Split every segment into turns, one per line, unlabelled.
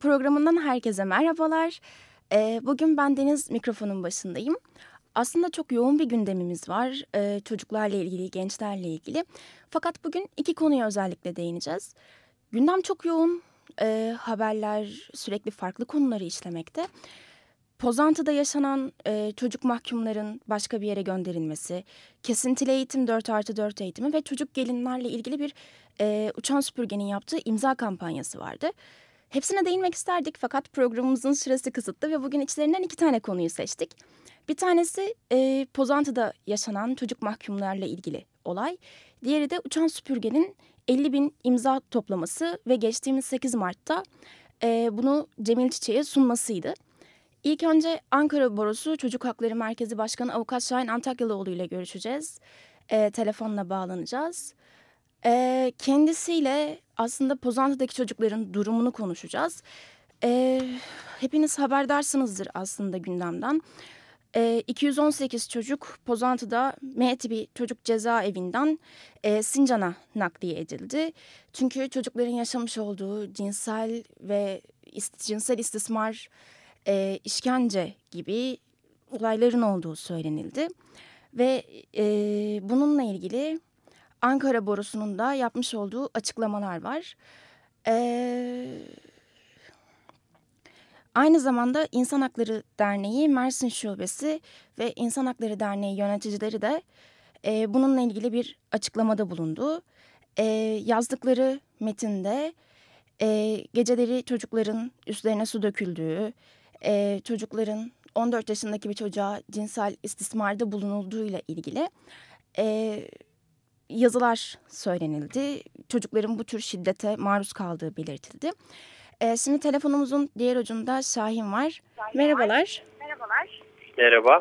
programından herkese merhabalar. Ee, bugün ben Deniz mikrofonun başındayım. Aslında çok yoğun bir gündemimiz var ee, çocuklarla ilgili, gençlerle ilgili. Fakat bugün iki konuya özellikle değineceğiz. Gündem çok yoğun, ee, haberler sürekli farklı konuları işlemekte. Pozantı'da yaşanan e, çocuk mahkumların başka bir yere gönderilmesi, kesintili eğitim 4 artı 4 eğitimi ve çocuk gelinlerle ilgili bir e, uçan süpürgenin yaptığı imza kampanyası vardı. Hepsine değinmek isterdik fakat programımızın süresi kısıtlı ve bugün içlerinden iki tane konuyu seçtik. Bir tanesi e, Pozantı'da yaşanan çocuk mahkumlarla ilgili olay. Diğeri de uçan süpürgenin 50 bin imza toplaması ve geçtiğimiz 8 Mart'ta e, bunu Cemil Çiçek'e sunmasıydı. İlk önce Ankara Borosu Çocuk Hakları Merkezi Başkanı Avukat Şahin Antakyalıoğlu ile görüşeceğiz. E, telefonla bağlanacağız. E, kendisiyle aslında Pozantı'daki çocukların durumunu konuşacağız. E, hepiniz haberdarsınızdır aslında gündemden. E, 218 çocuk Pozantı'da M tipi çocuk cezaevinden e, Sincan'a nakliye edildi. Çünkü çocukların yaşamış olduğu cinsel ve ist cinsel istismar, e, işkence gibi olayların olduğu söylenildi. Ve e, bununla ilgili Ankara Borusu'nun da yapmış olduğu açıklamalar var. Ee, aynı zamanda İnsan Hakları Derneği Mersin Şubesi ve İnsan Hakları Derneği yöneticileri de e, bununla ilgili bir açıklamada bulundu. E, yazdıkları metinde e, geceleri çocukların üstlerine su döküldüğü, e, çocukların 14 yaşındaki bir çocuğa cinsel istismarda bulunulduğuyla ilgili... E, yazılar söylenildi. Çocukların bu tür şiddete maruz kaldığı belirtildi. Ee, şimdi telefonumuzun diğer ucunda Şahin var. Şahin Merhabalar. Var.
Merhabalar. Merhaba.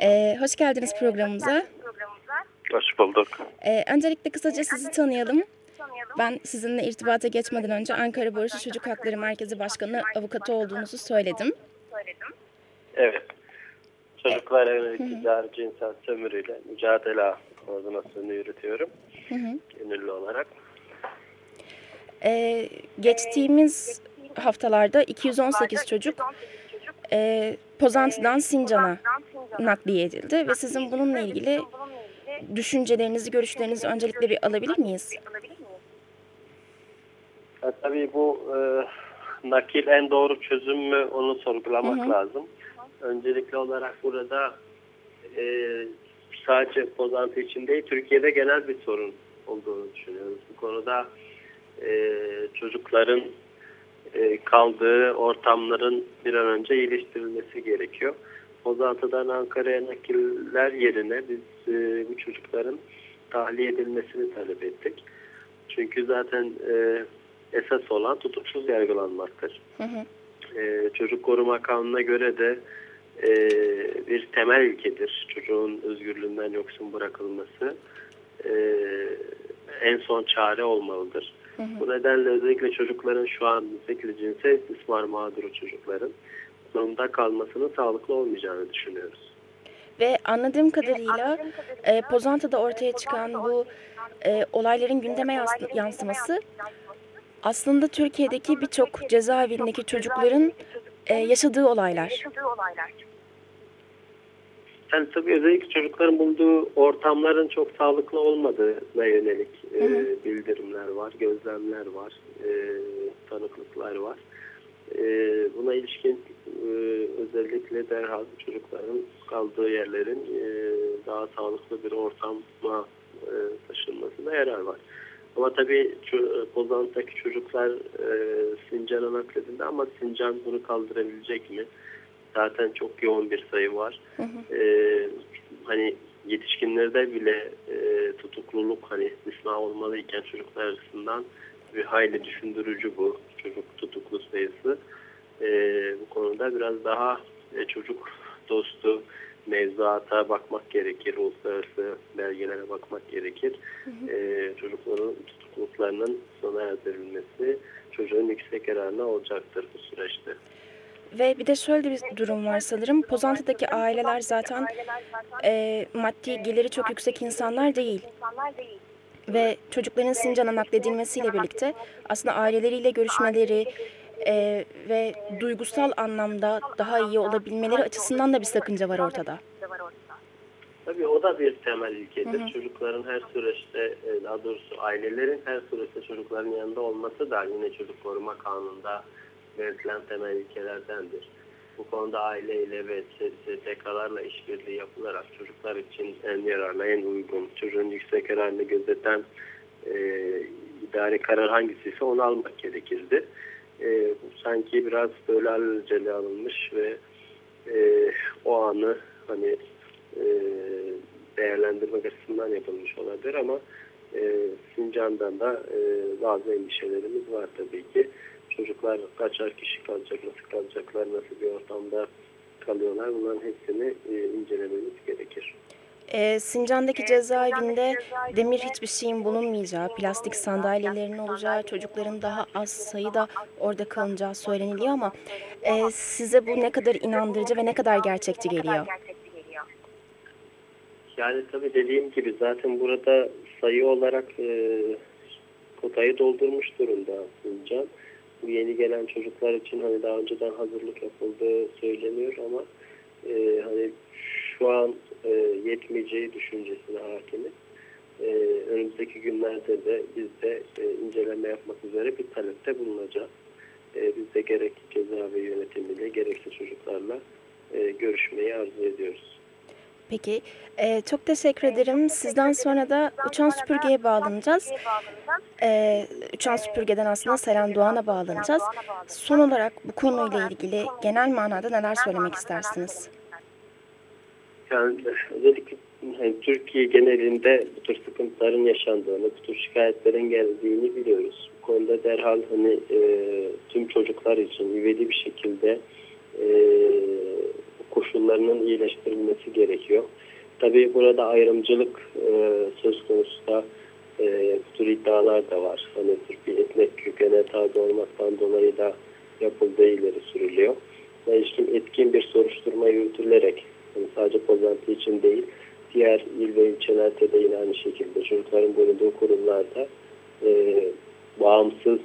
Ee, hoş geldiniz programımıza.
Hoş bulduk.
Ee, öncelikle kısaca sizi tanıyalım. Ben sizinle irtibata geçmeden önce Ankara Barışı Çocuk Hakları Merkezi Başkanı avukatı olduğunuzu söyledim.
Evet. Çocuklar yönelik cinsel sömürüyle mücadele koordinasyonu yürütüyorum. Hı hı. Gönüllü olarak.
Ee, geçtiğimiz haftalarda 218 çocuk e, Pozantı'dan Sincan'a nakliye edildi ve sizin bununla ilgili düşüncelerinizi, görüşlerinizi öncelikle bir alabilir miyiz?
Ya, tabii bu e, nakil en doğru çözüm mü onu sorgulamak hı hı. lazım. Öncelikli olarak burada e, sadece Pozantı için değil Türkiye'de genel bir sorun olduğunu düşünüyoruz. Bu konuda e, çocukların e, kaldığı ortamların bir an önce iyileştirilmesi gerekiyor. Pozantı'dan Ankara'ya nakiller yerine biz e, bu çocukların tahliye edilmesini talep ettik. Çünkü zaten e, esas olan tutuksuz yargılanmaktır. Hı hı. E, çocuk koruma kanununa göre de e, bir temel ilkedir. Çocuğun özgürlüğünden yoksun bırakılması e, en son çare olmalıdır. Hı hı. Bu nedenle özellikle çocukların şu an müstakil cinsel istismar mağduru çocukların zorunda kalmasının sağlıklı olmayacağını düşünüyoruz.
Ve anladığım kadarıyla e, Pozantı'da ortaya çıkan bu e, olayların gündeme yansıması aslında Türkiye'deki birçok cezaevindeki çocukların e, yaşadığı olaylar.
Yani tabii özellikle çocukların bulunduğu ortamların çok sağlıklı olmadığına yönelik e, bildirimler var, gözlemler var, e, tanıklıklar var. E, buna ilişkin e, özellikle derhal çocukların kaldığı yerlerin e, daha sağlıklı bir ortama e, taşınmasına yarar var. Ama tabii Pozant'taki çocuklar e, Sincan'a nakledildi ama Sincan bunu kaldırabilecek mi? Zaten çok yoğun bir sayı var. Hı hı. E, hani yetişkinlerde bile e, tutukluluk hani istisna olmalıyken çocuklar arasından bir hayli düşündürücü bu çocuk tutuklu sayısı. e, bu konuda biraz daha e, çocuk dostu mevzuata bakmak gerekir, uluslararası belgelere bakmak gerekir. Hı hı. E, çocukların tutukluluklarının sona erdirilmesi çocuğun yüksek yararına olacaktır bu süreçte.
Ve bir de şöyle bir durum var sanırım. Pozantı'daki aileler zaten e, maddi geliri çok yüksek insanlar değil. Ve çocukların Sincan'a nakledilmesiyle birlikte aslında aileleriyle görüşmeleri e, ve duygusal anlamda daha iyi olabilmeleri açısından da bir sakınca var ortada.
Tabii o da bir temel ilkedir. Hı hı. Çocukların her süreçte, e, daha doğrusu ailelerin her süreçte çocukların yanında olması da yine çocuk koruma kanununda belirtilen temel ilkelerdendir. Bu konuda aileyle ve STK'larla işbirliği yapılarak çocuklar için en yararlı, en uygun, çocuğun yüksek yararını gözeten e, idari karar hangisiyse onu almak gerekirdi. E, sanki biraz böyle alelacele alınmış ve e, o anı hani e, değerlendirmek açısından yapılmış olabilir ama e, Sincan'dan da e, bazı endişelerimiz var tabii ki çocuklar kaçar kişi kalacak, nasıl kalacaklar, nasıl bir ortamda kalıyorlar bunların hepsini e, incelememiz gerekir.
E, Sincan'daki cezaevinde demir hiçbir şeyin bulunmayacağı, plastik sandalyelerin olacağı, çocukların daha az sayıda orada kalınacağı söyleniliyor ama e, size bu ne kadar inandırıcı ve ne kadar gerçekçi geliyor?
Yani tabii dediğim gibi zaten burada sayı olarak e, kotayı doldurmuş durumda Sincan bu yeni gelen çocuklar için hani daha önceden hazırlık yapıldığı söyleniyor ama e, hani şu an e, yetmeyeceği düşüncesine hakimiz. E, önümüzdeki günlerde de biz de e, inceleme yapmak üzere bir talepte bulunacağız. E, biz de gerek cezaevi yönetimiyle gerekse çocuklarla e, görüşmeyi arzu ediyoruz.
Peki. Ee, çok teşekkür ederim. Sizden sonra da uçan süpürgeye bağlanacağız. Ee, uçan süpürgeden aslında Seren Doğan'a bağlanacağız. Son olarak bu konuyla ilgili genel manada neler söylemek istersiniz?
Yani özellikle yani Türkiye genelinde bu tür sıkıntıların yaşandığını, bu tür şikayetlerin geldiğini biliyoruz. Bu konuda derhal hani e, tüm çocuklar için üvedi bir şekilde e, koşullarının iyileştirilmesi gerekiyor. Tabii burada ayrımcılık e, söz konusu da e, bu tür iddialar da var. Hani Türk bir etnik kökene tabi olmaktan dolayı da yapıldığı ileri sürülüyor. Ve ilişkin etkin bir soruşturma yürütülerek yani sadece Pozantı için değil diğer il ve ilçelerde de yine aynı şekilde çocukların bulunduğu kurumlarda e, bağımsız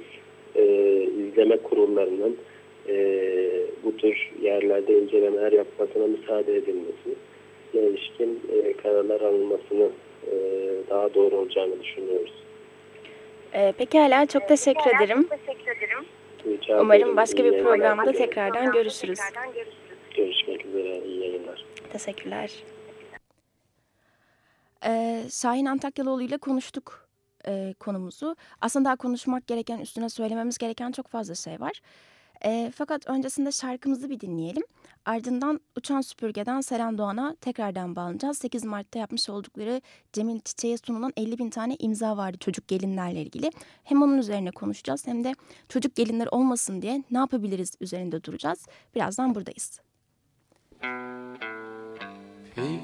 e, izleme kurullarının e, bu tür yerlerde incelemeler yapmasına müsaade edilmesi ilişkin e, kararlar alınmasını e, daha doğru olacağını düşünüyoruz.
E, pekala çok teşekkür ederim. Rica Umarım başka bir programda tekrardan görüşürüz.
Görüşmek üzere. İyi yayınlar.
Teşekkürler. Ee, Şahin Antakyalıoğlu ile konuştuk e, konumuzu. Aslında daha konuşmak gereken, üstüne söylememiz gereken çok fazla şey var. E, fakat öncesinde şarkımızı bir dinleyelim. Ardından Uçan Süpürge'den Seren Doğan'a tekrardan bağlanacağız. 8 Mart'ta yapmış oldukları Cemil Çiçek'e sunulan 50 bin tane imza vardı çocuk gelinlerle ilgili. Hem onun üzerine konuşacağız hem de çocuk gelinler olmasın diye ne yapabiliriz üzerinde duracağız. Birazdan buradayız.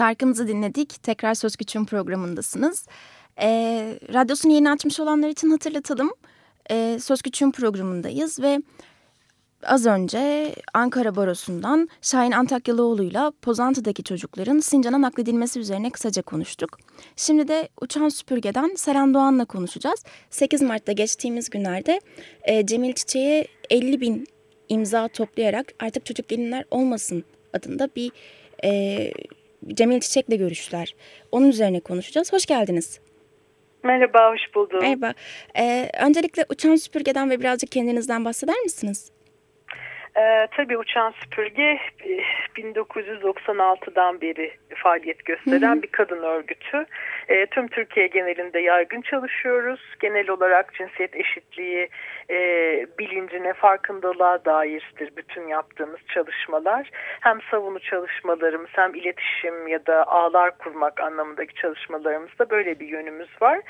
Şarkımızı dinledik. Tekrar Söz Güç'ün programındasınız. Ee, radyosunu yeni açmış olanlar için hatırlatalım. Ee, Söz Güç'ün programındayız ve az önce Ankara Barosu'ndan Şahin Antakyalıoğlu'yla Pozantı'daki çocukların Sincan'a nakledilmesi üzerine kısaca konuştuk. Şimdi de Uçan Süpürge'den Seren Doğan'la konuşacağız. 8 Mart'ta geçtiğimiz günlerde e, Cemil Çiçek'e 50 bin imza toplayarak artık çocuk gelinler olmasın adında bir e, Cemil Çiçek'le görüştüler. Onun üzerine konuşacağız. Hoş geldiniz.
Merhaba, hoş buldum.
Merhaba. Ee, öncelikle Uçan Süpürge'den ve birazcık kendinizden bahseder misiniz?
Ee, tabii Uçan Süpürge e, 1996'dan beri faaliyet gösteren
Hı hı.
bir kadın örgütü. E, tüm Türkiye genelinde yaygın çalışıyoruz. Genel olarak cinsiyet eşitliği e, bilincine, farkındalığa dairdir bütün yaptığımız çalışmalar. Hem savunu çalışmalarımız hem iletişim ya da ağlar kurmak anlamındaki çalışmalarımızda böyle bir yönümüz var.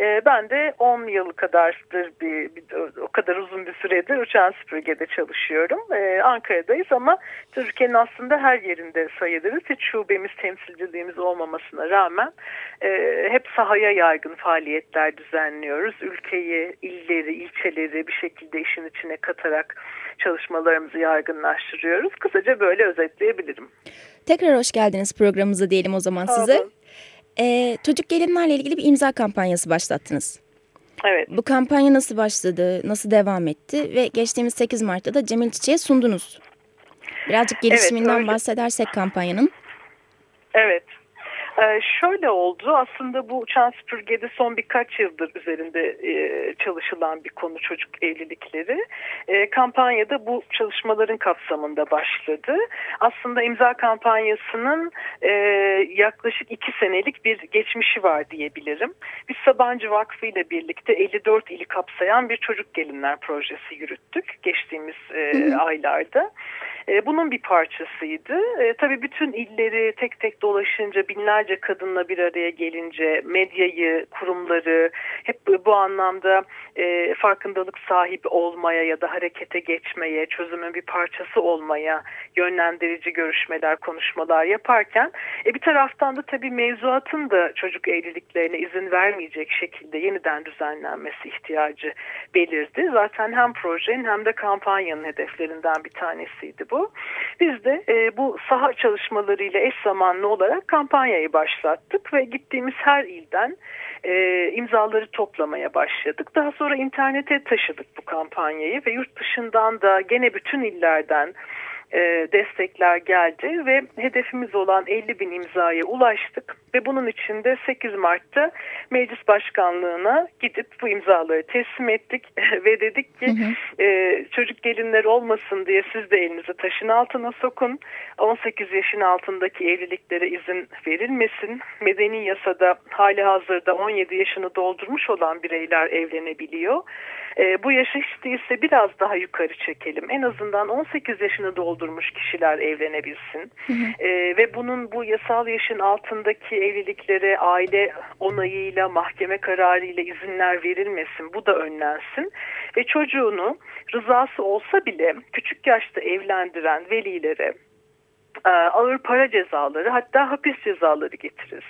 E, ben de 10 yıl kadardır bir, bir, o kadar uzun bir süredir Uçan Süpürge'de çalışıyorum. E, Ankara'dayız ama Türkiye'nin aslında her yerinde sayılırız. Hiç şubemiz, temsilciliğimiz olmamasına rağmen e, hep sahaya yaygın faaliyetler düzenliyoruz. Ülkeyi, illeri, ilçeleri bir şekilde işin içine katarak çalışmalarımızı yaygınlaştırıyoruz. Kısaca böyle özetleyebilirim.
Tekrar hoş geldiniz programımıza diyelim o zaman
Sağ
size. Ee, çocuk gelinlerle ilgili bir imza kampanyası başlattınız.
Evet.
Bu kampanya nasıl başladı, nasıl devam etti ve geçtiğimiz 8 Mart'ta da Cemil Çiçek'e sundunuz. Birazcık gelişiminden
öyle.
bahsedersek kampanyanın.
Evet. Ee, şöyle oldu aslında bu uçan süpürgede son birkaç yıldır üzerinde e, çalışılan bir konu çocuk evlilikleri. E, kampanyada bu çalışmaların kapsamında başladı. Aslında imza kampanyasının e, yaklaşık iki senelik bir geçmişi var diyebilirim. Biz Sabancı Vakfı ile birlikte 54 ili kapsayan bir çocuk gelinler projesi yürüttük geçtiğimiz e, aylarda. E, bunun bir parçasıydı. E, tabii bütün illeri tek tek dolaşınca binlerce kadınla bir araya gelince medyayı, kurumları hep bu, anlamda e, farkındalık sahibi olmaya ya da harekete geçmeye, çözümün bir parçası olmaya yönlendirici görüşmeler, konuşmalar yaparken e, bir taraftan da tabii mevzuatın da çocuk evliliklerine izin vermeyecek şekilde yeniden düzenlenmesi ihtiyacı belirdi. Zaten hem projenin hem de kampanyanın hedeflerinden bir tanesiydi bu. Biz de e, bu saha çalışmalarıyla eş zamanlı olarak kampanyayı başlattık ve gittiğimiz her ilden e, imzaları toplamaya başladık. Daha sonra internete taşıdık bu kampanyayı ve yurt dışından da gene bütün illerden destekler geldi ve hedefimiz olan 50 bin imzaya ulaştık ve bunun için de 8 Mart'ta meclis başkanlığına gidip bu imzaları teslim ettik ve dedik ki e, çocuk gelinler olmasın diye siz de elinizi taşın altına sokun. 18 yaşın altındaki evliliklere izin verilmesin. Medeni yasada hali hazırda 17 yaşını doldurmuş olan bireyler evlenebiliyor e, bu yaşı hiç değilse biraz daha yukarı çekelim. En azından 18 yaşını doldurmuş kişiler evlenebilsin. E, ve bunun bu yasal yaşın altındaki evliliklere aile onayıyla, mahkeme kararıyla izinler verilmesin. Bu da önlensin. Ve çocuğunu rızası olsa bile küçük yaşta evlendiren velilere e, ağır para cezaları hatta hapis cezaları getirir.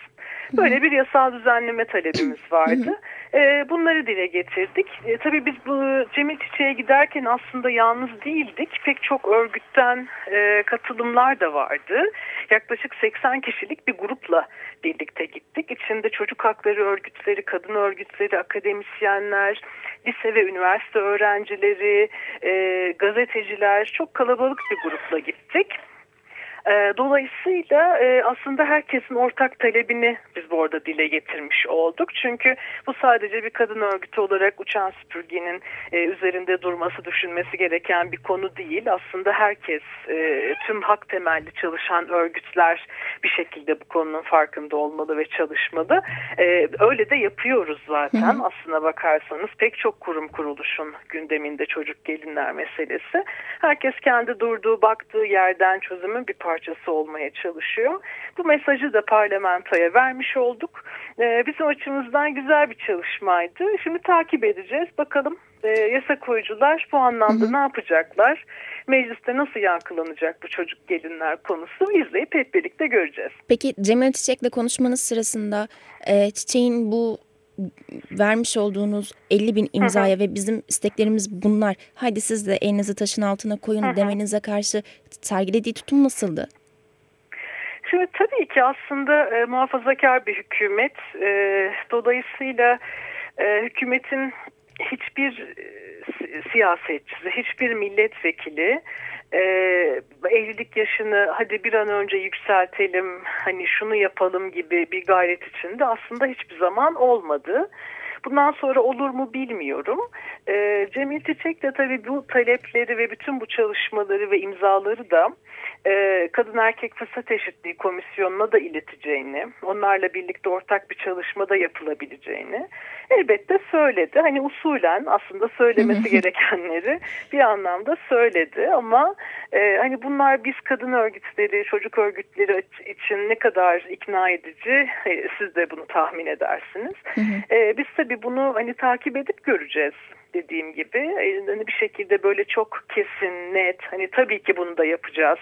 Böyle bir yasal düzenleme talebimiz vardı. E, bunları dile getirdik. E, tabii biz bu Cemil Çiçek'e giderken aslında yalnız değildik. Pek çok örgütten e, katılımlar da vardı. Yaklaşık 80 kişilik bir grupla birlikte gittik. İçinde çocuk hakları örgütleri, kadın örgütleri, akademisyenler, lise ve üniversite öğrencileri, e, gazeteciler çok kalabalık bir grupla gittik. E, dolayısıyla e, aslında herkesin ortak talebini biz bu arada dile getirmiş olduk. Çünkü bu sadece bir kadın örgütü olarak uçan süpürgenin e, üzerinde durması, düşünmesi gereken bir konu değil. Aslında herkes, e, tüm hak temelli çalışan örgütler bir şekilde bu konunun farkında olmalı ve çalışmalı. Öyle de yapıyoruz zaten. Hı hı. Aslına bakarsanız pek çok kurum kuruluşun gündeminde çocuk gelinler meselesi. Herkes kendi durduğu, baktığı yerden çözümün bir parçası parçası olmaya çalışıyor. Bu mesajı da parlamentoya vermiş olduk. Ee, bizim açımızdan güzel bir çalışmaydı. Şimdi takip edeceğiz. Bakalım e, yasa koyucular bu anlamda hı hı. ne yapacaklar? Mecliste nasıl yankılanacak bu çocuk gelinler konusu izleyip hep birlikte göreceğiz.
Peki Cemil Çiçek'le konuşmanız sırasında e, Çiçek'in bu vermiş olduğunuz 50 bin imzaya hı hı. ve bizim isteklerimiz bunlar. Haydi siz de elinizi taşın altına koyun hı hı. demenize karşı sergilediği tutum nasıldı?
Şimdi tabii ki aslında e, muhafazakar bir hükümet. E, dolayısıyla e, hükümetin hiçbir e, siyasetçisi, hiçbir milletvekili e, evlilik yaşını hadi bir an önce yükseltelim, hani şunu yapalım gibi bir gayret içinde aslında hiçbir zaman olmadı. Bundan sonra olur mu bilmiyorum. E, Cemil Çiçek de tabii bu talepleri ve bütün bu çalışmaları ve imzaları da e, Kadın Erkek Fırsat Eşitliği Komisyonu'na da ileteceğini, onlarla birlikte ortak bir çalışmada yapılabileceğini elbette söyledi. Hani usulen aslında söylemesi gerekenleri bir anlamda söyledi ama e, hani bunlar biz kadın örgütleri, çocuk örgütleri için ne kadar ikna edici e, siz de bunu tahmin edersiniz. E, biz tabii bunu hani takip edip göreceğiz dediğim gibi e, hani bir şekilde böyle çok kesin net hani tabii ki bunu da yapacağız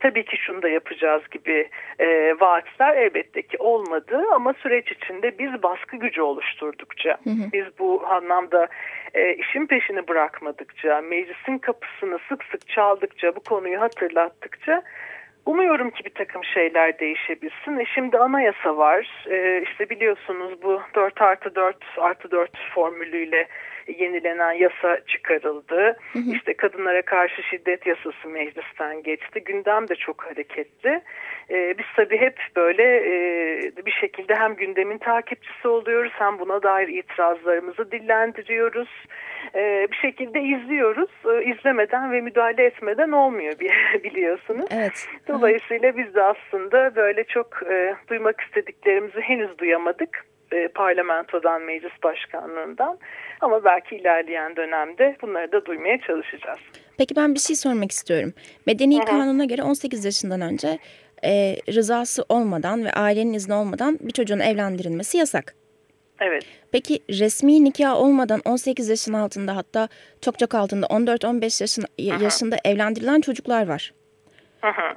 tabii ki şunu da yapacağız gibi e, vaatler elbette ki olmadı ama süreç içinde biz baskı gücü oluşturdukça hı hı. biz bu anlamda e, işin peşini bırakmadıkça meclisin kapısını sık sık çaldıkça bu konuyu hatırlattıkça Umuyorum ki bir takım şeyler değişebilsin. E şimdi anayasa var. E, işte biliyorsunuz bu 4 artı 4 artı 4 formülüyle yenilenen yasa çıkarıldı. Hı hı. İşte kadınlara karşı şiddet yasası meclisten geçti. Gündem de çok hareketli. Ee, biz tabii hep böyle e, bir şekilde hem gündemin takipçisi oluyoruz hem buna dair itirazlarımızı dillendiriyoruz. Ee, bir şekilde izliyoruz. Ee, izlemeden ve müdahale etmeden olmuyor biliyorsunuz.
Evet.
Dolayısıyla biz de aslında böyle çok e, duymak istediklerimizi henüz duyamadık e, parlamentodan, meclis başkanlığından ama belki ilerleyen dönemde bunları da duymaya çalışacağız.
Peki ben bir şey sormak istiyorum. Medeni Hı -hı. kanuna göre 18 yaşından önce e, rızası olmadan ve ailenin izni olmadan bir çocuğun evlendirilmesi yasak.
Evet.
Peki resmi nikah olmadan 18 yaşın altında hatta çok çok altında 14-15 yaşın, yaşında evlendirilen çocuklar var.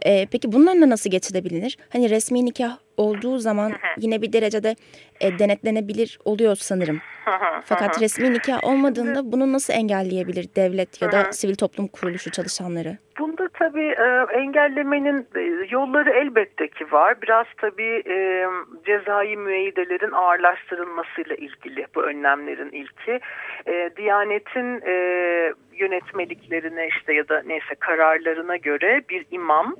Ee, peki bunlarla nasıl geçilebilir? Hani resmi nikah olduğu zaman yine bir derecede e, denetlenebilir oluyor sanırım. Fakat resmi nikah olmadığında bunu nasıl engelleyebilir devlet ya da sivil toplum kuruluşu çalışanları?
Bunda tabii e, engellemenin e, yolları elbette ki var. Biraz tabii e, cezai müeyyidelerin ağırlaştırılmasıyla ilgili bu önlemlerin ilki. E, Diyanet'in e, yönetmeliklerine işte ya da neyse kararlarına göre bir imam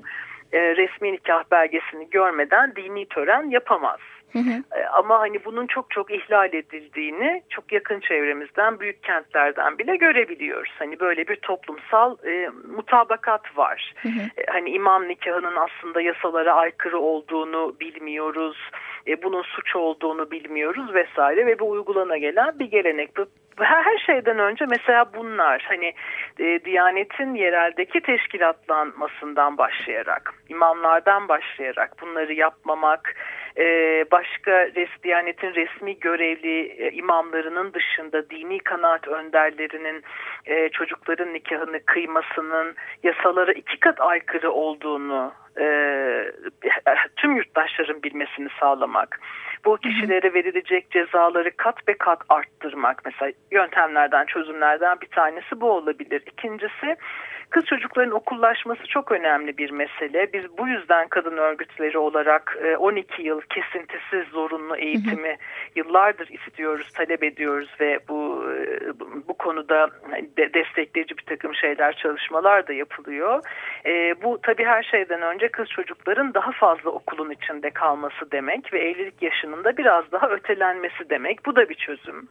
e, resmi nikah belgesini görmeden dini tören yapamaz. Hı hı. E, ama hani bunun çok çok ihlal edildiğini çok yakın çevremizden, büyük kentlerden bile görebiliyoruz. Hani böyle bir toplumsal e, mutabakat var. Hı hı. E, hani imam nikahının aslında yasalara aykırı olduğunu bilmiyoruz. E, bunun suç olduğunu bilmiyoruz vesaire ve bu uygulana gelen bir gelenek. Bu her şeyden önce mesela bunlar hani e, Diyanet'in yereldeki teşkilatlanmasından başlayarak, imamlardan başlayarak bunları yapmamak, e, başka res, Diyanet'in resmi görevli e, imamlarının dışında dini kanaat önderlerinin e, çocukların nikahını kıymasının yasalara iki kat aykırı olduğunu e, tüm yurttaşların bilmesini sağlamak. Bu kişilere verilecek cezaları kat be kat arttırmak mesela yöntemlerden çözümlerden bir tanesi bu olabilir. İkincisi Kız çocukların okullaşması çok önemli bir mesele. Biz bu yüzden kadın örgütleri olarak 12 e, yıl kesintisiz zorunlu eğitimi yıllardır istiyoruz, talep ediyoruz ve bu e, bu konuda destekleyici bir takım şeyler, çalışmalar da yapılıyor. E, bu tabii her şeyden önce kız çocukların daha fazla okulun içinde kalması demek ve evlilik yaşının da biraz daha ötelenmesi demek. Bu da bir çözüm.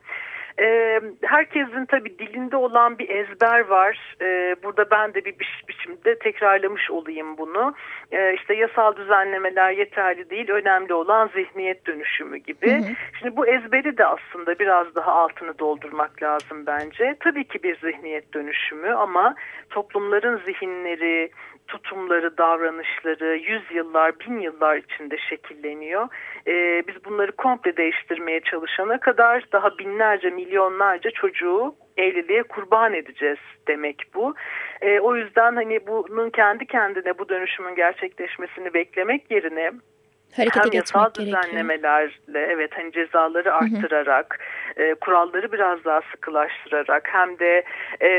E, herkesin tabii dilinde olan bir ezber var. E, burada ben de bir biç biçimde tekrarlamış olayım bunu. E, işte yasal düzenlemeler yeterli değil. Önemli olan zihniyet dönüşümü gibi. Hı hı. Şimdi bu ezberi de aslında biraz daha altını doldurmak lazım bence. Tabii ki bir zihniyet dönüşümü ama toplumların zihinleri, tutumları, davranışları yüzyıllar, bin yıllar içinde şekilleniyor. Ee, biz bunları komple değiştirmeye çalışana kadar daha binlerce, milyonlarca çocuğu evliliğe kurban edeceğiz demek bu. Ee, o yüzden hani bunun kendi kendine bu dönüşümün gerçekleşmesini beklemek yerine Harekete hem yasal düzenlemelerle evet hani cezaları arttırarak hı hı. E, kuralları biraz daha sıkılaştırarak hem de e,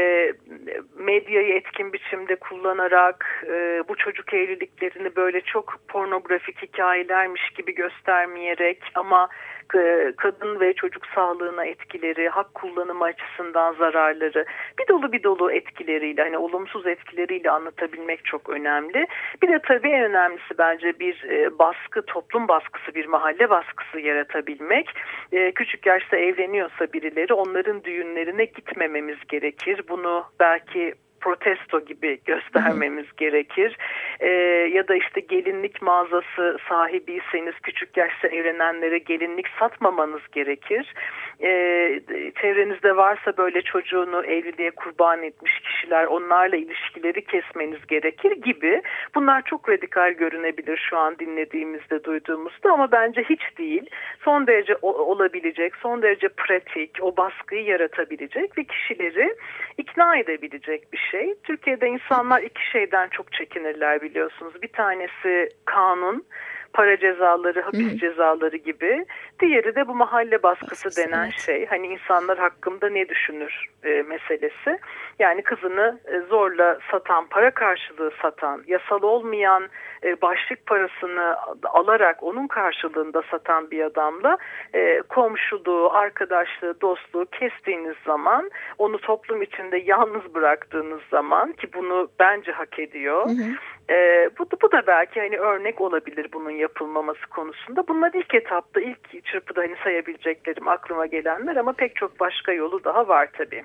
medyayı etkin biçimde kullanarak e, bu çocuk evliliklerini böyle çok pornografik hikayelermiş gibi göstermeyerek ama e, kadın ve çocuk sağlığına etkileri, hak kullanımı açısından zararları, bir dolu bir dolu etkileriyle hani olumsuz etkileriyle anlatabilmek çok önemli. Bir de tabii en önemlisi bence bir e, baskı, toplum baskısı, bir mahalle baskısı yaratabilmek. E, küçük yaşta evleniyorsa birileri onların düğünlerine gitmememiz gerekir. Bunu belki protesto gibi göstermemiz Hı. gerekir. E, ya da işte gelinlik mağazası sahibiyseniz küçük yaşta evlenenlere gelinlik satmamanız gerekir. E, çevrenizde varsa böyle çocuğunu evliliğe kurban etmiş kişiler onlarla ilişkileri kesmeniz gerekir gibi. Bunlar çok radikal görünebilir şu an dinlediğimizde duyduğumuzda ama bence hiç değil. Son derece olabilecek, son derece pratik, o baskıyı yaratabilecek ve kişileri ikna edebilecek bir şey. Türkiye'de insanlar iki şeyden çok çekinirler biliyorsunuz. Bir tanesi kanun, para cezaları, hapis Hı. cezaları gibi. Diğeri de bu mahalle baskısı Baskısı, denen evet. şey. Hani insanlar hakkında ne düşünür e, meselesi. Yani kızını e, zorla satan, para karşılığı satan, yasal olmayan e, başlık parasını alarak onun karşılığında satan bir adamla e, komşuluğu, arkadaşlığı, dostluğu kestiğiniz zaman, onu toplum içinde yalnız bıraktığınız zaman ki bunu bence hak ediyor. Hı hı. E, bu, bu da belki hani örnek olabilir bunun yapılmaması konusunda. Bunlar ilk etapta, ilk çırpıda hani sayabileceklerim aklıma gelenler ama pek çok başka yolu daha var tabii.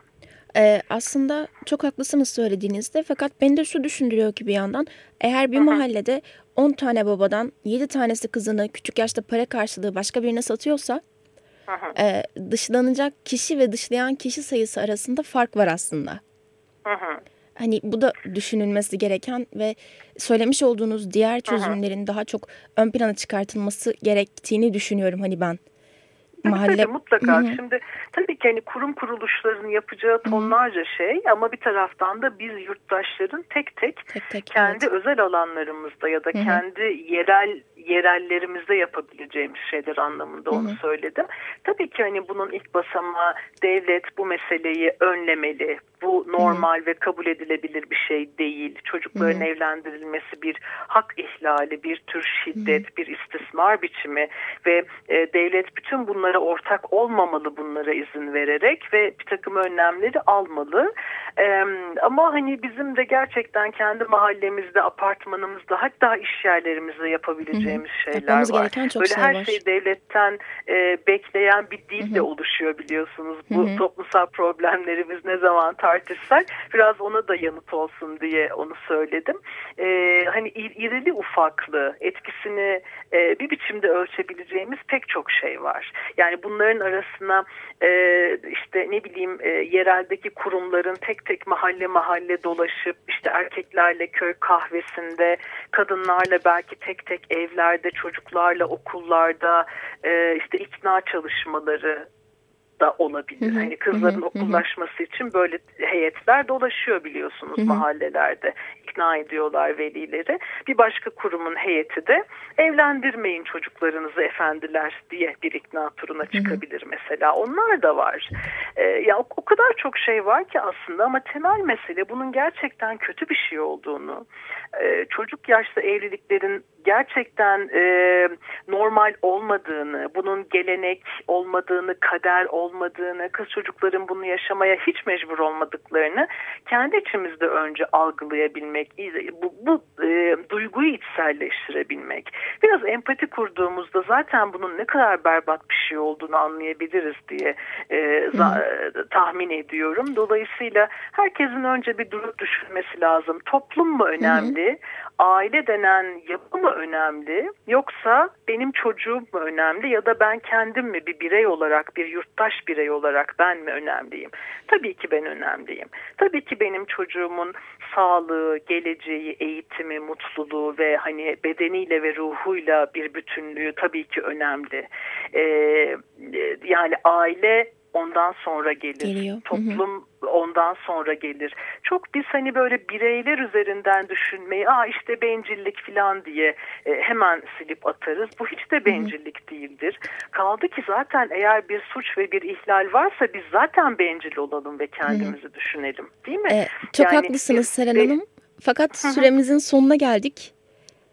Ee, aslında çok haklısınız söylediğinizde fakat beni de şu düşündürüyor ki bir yandan eğer bir Hı -hı. mahallede 10 tane babadan 7 tanesi kızını küçük yaşta para karşılığı başka birine satıyorsa Hı. E, dışlanacak kişi ve dışlayan kişi sayısı arasında fark var aslında. -hı. Hani bu da düşünülmesi gereken ve söylemiş olduğunuz diğer çözümlerin Aha. daha çok ön plana çıkartılması gerektiğini düşünüyorum hani ben.
Mahalle... Tabii, mutlaka. Hı -hı. Şimdi tabii ki hani kurum kuruluşların yapacağı tonlarca Hı -hı. şey ama bir taraftan da biz yurttaşların tek tek, tek, tek kendi evet. özel alanlarımızda ya da Hı -hı. kendi yerel yerellerimizde yapabileceğimiz şeyler anlamında onu Hı -hı. söyledim. Tabii ki hani bunun ilk basamağı devlet bu meseleyi önlemeli. Bu normal Hı -hı. ve kabul edilebilir bir şey değil. Çocukların Hı -hı. evlendirilmesi bir hak ihlali, bir tür şiddet, Hı -hı. bir istismar biçimi ve e, devlet bütün bunlara ortak olmamalı bunlara izin vererek ve bir takım önlemleri almalı. E, ama hani bizim de gerçekten kendi mahallemizde, apartmanımızda hatta iş yerlerimizde yapabileceğimiz öğreneceğimiz şeyler
Yapmamız var. Gereken çok
Böyle
şey
her
var.
şeyi devletten e, bekleyen bir dil de oluşuyor biliyorsunuz. Bu Hı -hı. toplumsal problemlerimiz ne zaman tartışsak biraz ona da yanıt olsun diye onu söyledim. E, hani irili ufaklı etkisini e, bir biçimde ölçebileceğimiz pek çok şey var. Yani bunların arasına e, işte ne bileyim e, yereldeki kurumların tek tek mahalle mahalle dolaşıp işte erkeklerle köy kahvesinde kadınlarla belki tek tek evler evlerde, çocuklarla, okullarda e, işte ikna çalışmaları da olabilir. Hı hı, hani kızların hı, okullaşması hı. için böyle heyetler dolaşıyor biliyorsunuz hı hı. mahallelerde. ikna ediyorlar velileri. Bir başka kurumun heyeti de evlendirmeyin çocuklarınızı efendiler diye bir ikna turuna çıkabilir mesela. Onlar da var. Ee, ya o, o kadar çok şey var ki aslında ama temel mesele bunun gerçekten kötü bir şey olduğunu, e, çocuk yaşta evliliklerin gerçekten e, normal olmadığını, bunun gelenek olmadığını, kader olmadığını, kız çocukların bunu yaşamaya hiç mecbur olmadıklarını kendi içimizde önce algılayabilmek, bu, bu e, duyguyu içselleştirebilmek. Biraz empati kurduğumuzda zaten bunun ne kadar berbat bir şey olduğunu anlayabiliriz diye e, tahmin ediyorum. Dolayısıyla herkesin önce bir durup düşünmesi lazım. Toplum mu önemli? Hı hı aile denen yapı mı önemli yoksa benim çocuğum mu önemli ya da ben kendim mi bir birey olarak bir yurttaş birey olarak ben mi önemliyim? Tabii ki ben önemliyim. Tabii ki benim çocuğumun sağlığı, geleceği, eğitimi, mutluluğu ve hani bedeniyle ve ruhuyla bir bütünlüğü tabii ki önemli. Ee, yani aile ondan sonra gelir. Geliyor. Toplum hı hı. ondan sonra gelir. Çok biz hani böyle bireyler üzerinden düşünmeyi, aa işte bencillik falan diye e, hemen silip atarız. Bu hiç de bencillik hı hı. değildir. Kaldı ki zaten eğer bir suç ve bir ihlal varsa biz zaten bencil olalım ve kendimizi hı hı. düşünelim. Değil mi?
Ee, çok yani, haklısınız Seren Hanım. Fakat hı hı. süremizin sonuna geldik.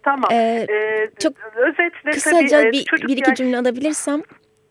Tamam. Ee, ee,
çok özetle kısaca tabii, bir, bir iki yaş... cümle alabilirsem.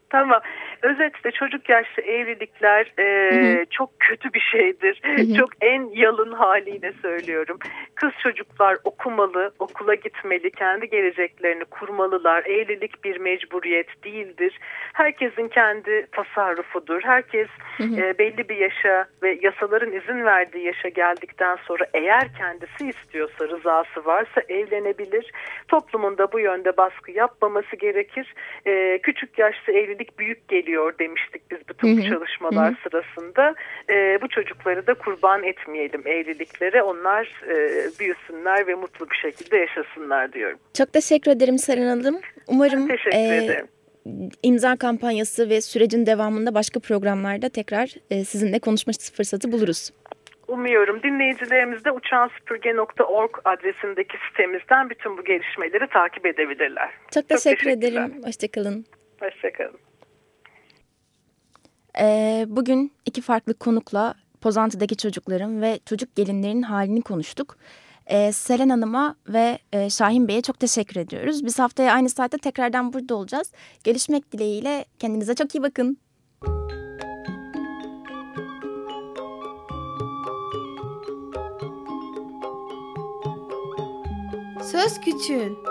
Tamam özetle çocuk yaşlı evlilikler e, hı hı. çok kötü bir şeydir. Hı hı. Çok en yalın haliyle söylüyorum. Kız çocuklar okumalı, okula gitmeli, kendi geleceklerini kurmalılar. Evlilik bir mecburiyet değildir. Herkesin kendi tasarrufudur. Herkes hı hı. E, belli bir yaşa ve yasaların izin verdiği yaşa geldikten sonra eğer kendisi istiyorsa, rızası varsa evlenebilir. Toplumunda bu yönde baskı yapmaması gerekir. E, küçük yaşlı evlilik büyük geliyor geliyor demiştik biz bütün bu çalışmalar hı hı. sırasında. E, bu çocukları da kurban etmeyelim evliliklere. Onlar e, büyüsünler ve mutlu bir şekilde yaşasınlar diyorum.
Çok teşekkür ederim Seren Hanım. Umarım
teşekkür e, ederim.
imza kampanyası ve sürecin devamında başka programlarda tekrar e, sizinle konuşma fırsatı buluruz.
Umuyorum dinleyicilerimiz de uçansüpürge.org adresindeki sitemizden bütün bu gelişmeleri takip edebilirler.
Çok teşekkür Çok ederim. Hoşçakalın.
Hoşçakalın.
Ee, bugün iki farklı konukla Pozantı'daki çocukların ve çocuk gelinlerin halini konuştuk. Ee, Selen Hanım'a ve e, Şahin Bey'e çok teşekkür ediyoruz. Biz haftaya aynı saatte tekrardan burada olacağız. Gelişmek dileğiyle kendinize çok iyi bakın.
Söz Küçüğün